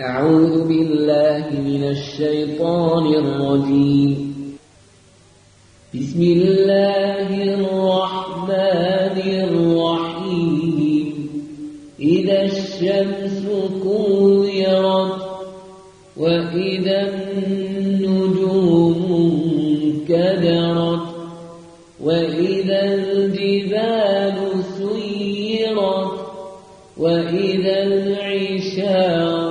أعوذ بالله من الشيطان الرجيم. بسم الله الرحمن الرحيم. إذا الشمس كورت وإذا النجوم انكدرت وإذا الجبال سيرت وإذا العشاء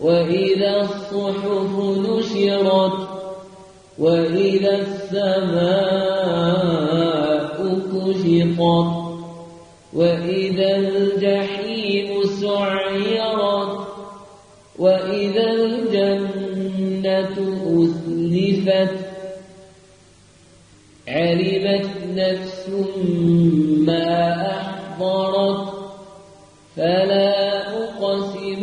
وإذا الصحف نشرت وإذا السماء كشطت وإذا الجحيم سعيرت وإذا الجنة أزلفت علمت نفس ما أحضرت فلا أقسم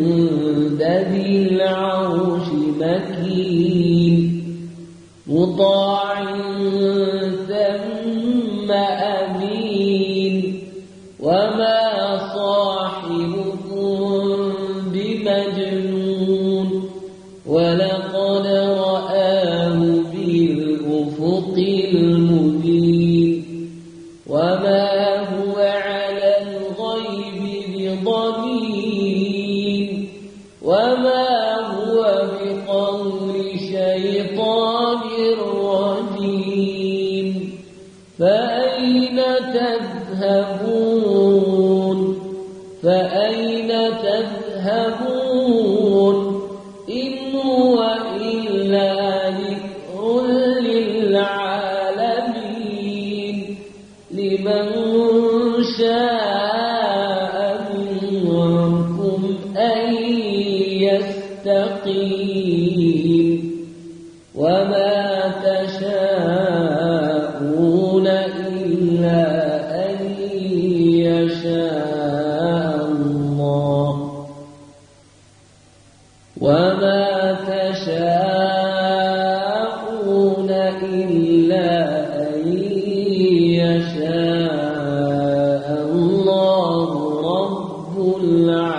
العرش مكين مطاع ثم أمين وما صاحبكم بمجنون ولقد رآه بالأفق المبين وما هو على الغيب بضمين وما شيطان رجيم فأين تذهبون؟ فأين تذهبون؟ إن هو إلا ذكر للعالمين. لمن شاء منكم أن يستقيم. وما تشاءون إلا أن يشاء الله وما تشاءون إلا أن يشاء الله رب العالمين